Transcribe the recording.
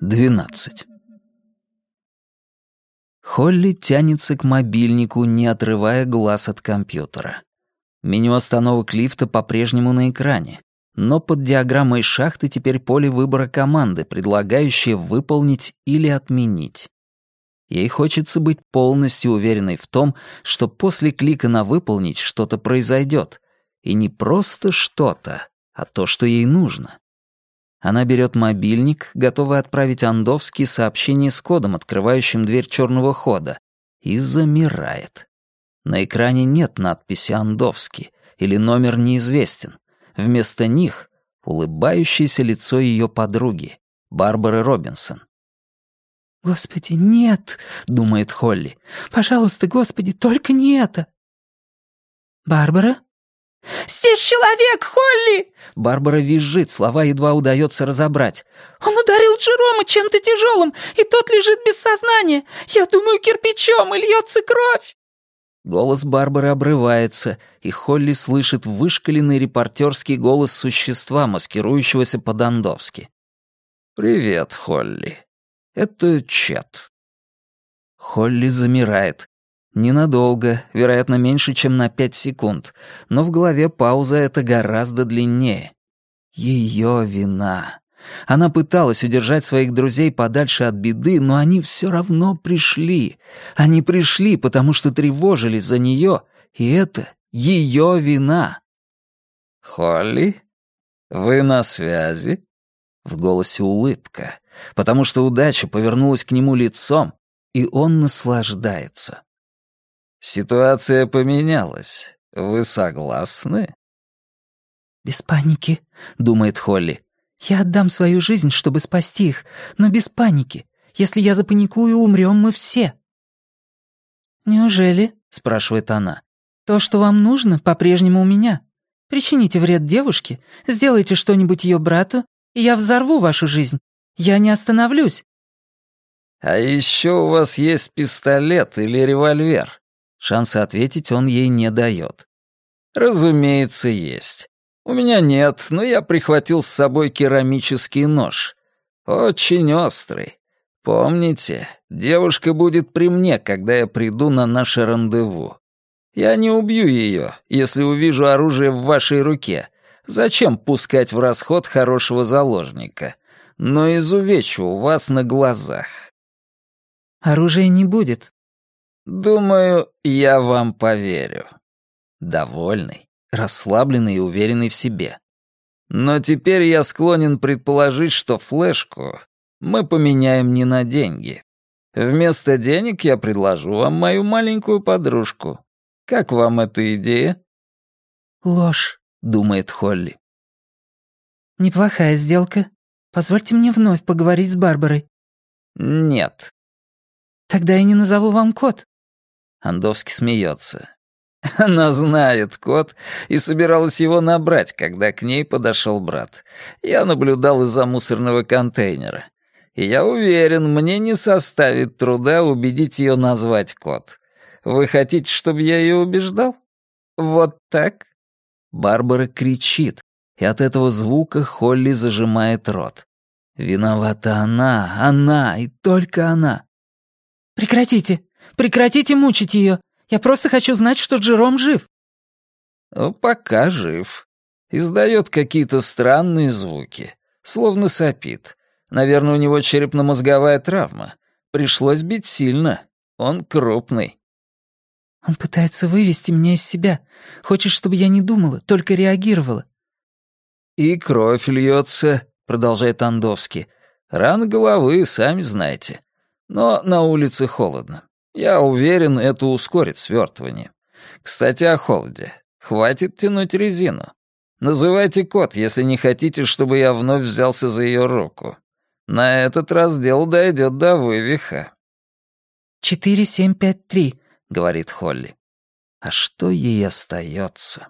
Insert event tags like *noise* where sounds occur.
Двенадцать. Холли тянется к мобильнику, не отрывая глаз от компьютера. Меню остановок лифта по-прежнему на экране, но под диаграммой шахты теперь поле выбора команды, предлагающее выполнить или отменить. Ей хочется быть полностью уверенной в том, что после клика на «выполнить» что-то произойдет. И не просто что-то, а то, что ей нужно. Она берет мобильник, готовая отправить Андовски сообщение с кодом, открывающим дверь черного хода, и замирает. На экране нет надписи «Андовски» или номер неизвестен. Вместо них — улыбающееся лицо ее подруги, Барбары Робинсон. «Господи, нет!» — думает Холли. «Пожалуйста, Господи, только не это!» «Барбара?» «Здесь человек, Холли!» Барбара визжит, слова едва удается разобрать. «Он ударил Джерома чем-то тяжелым, и тот лежит без сознания. Я думаю, кирпичом, и льется кровь!» Голос Барбары обрывается, и Холли слышит вышкаленный репортерский голос существа, маскирующегося по-дондовски. «Привет, Холли. Это Чет». Холли замирает. Ненадолго, вероятно, меньше, чем на пять секунд, но в голове пауза эта гораздо длиннее. Ее вина. Она пыталась удержать своих друзей подальше от беды, но они все равно пришли. Они пришли, потому что тревожились за нее, и это ее вина. «Холли, вы на связи?» В голосе улыбка, потому что удача повернулась к нему лицом, и он наслаждается. Ситуация поменялась. Вы согласны? «Без паники», — думает Холли. «Я отдам свою жизнь, чтобы спасти их, но без паники. Если я запаникую, умрем мы все». «Неужели?» — спрашивает она. «То, что вам нужно, по-прежнему у меня. Причините вред девушке, сделайте что-нибудь ее брату, и я взорву вашу жизнь. Я не остановлюсь». «А еще у вас есть пистолет или револьвер?» Шанса ответить он ей не дает. «Разумеется, есть. У меня нет, но я прихватил с собой керамический нож. Очень острый. Помните, девушка будет при мне, когда я приду на наше рандеву. Я не убью ее, если увижу оружие в вашей руке. Зачем пускать в расход хорошего заложника? Но изувечу у вас на глазах». «Оружия не будет», «Думаю, я вам поверю». Довольный, расслабленный и уверенный в себе. Но теперь я склонен предположить, что флешку мы поменяем не на деньги. Вместо денег я предложу вам мою маленькую подружку. Как вам эта идея?» «Ложь», — думает Холли. «Неплохая сделка. Позвольте мне вновь поговорить с Барбарой». «Нет». «Тогда я не назову вам код. Андовский смеется. *laughs* Она знает код и собиралась его набрать, когда к ней подошел брат. Я наблюдал из-за мусорного контейнера. И я уверен, мне не составит труда убедить ее назвать код. Вы хотите, чтобы я ее убеждал? Вот так? Барбара кричит, и от этого звука Холли зажимает рот. Виновата она, она и только она. «Прекратите! Прекратите мучить ее! Я просто хочу знать, что Джером жив!» «Ну, пока жив. Издает какие-то странные звуки, словно сопит. Наверное, у него черепно-мозговая травма. Пришлось бить сильно. Он крупный». «Он пытается вывести меня из себя. Хочет, чтобы я не думала, только реагировала». «И кровь льется», — продолжает Андовский. «Ран головы, сами знаете. Но на улице холодно. Я уверен, это ускорит свертывание. Кстати, о холоде. Хватит тянуть резину. Называйте код, если не хотите, чтобы я вновь взялся за ее руку. На этот раз дело дойдет до вывиха. «Четыре, семь, пять, три», — говорит Холли. А что ей остается?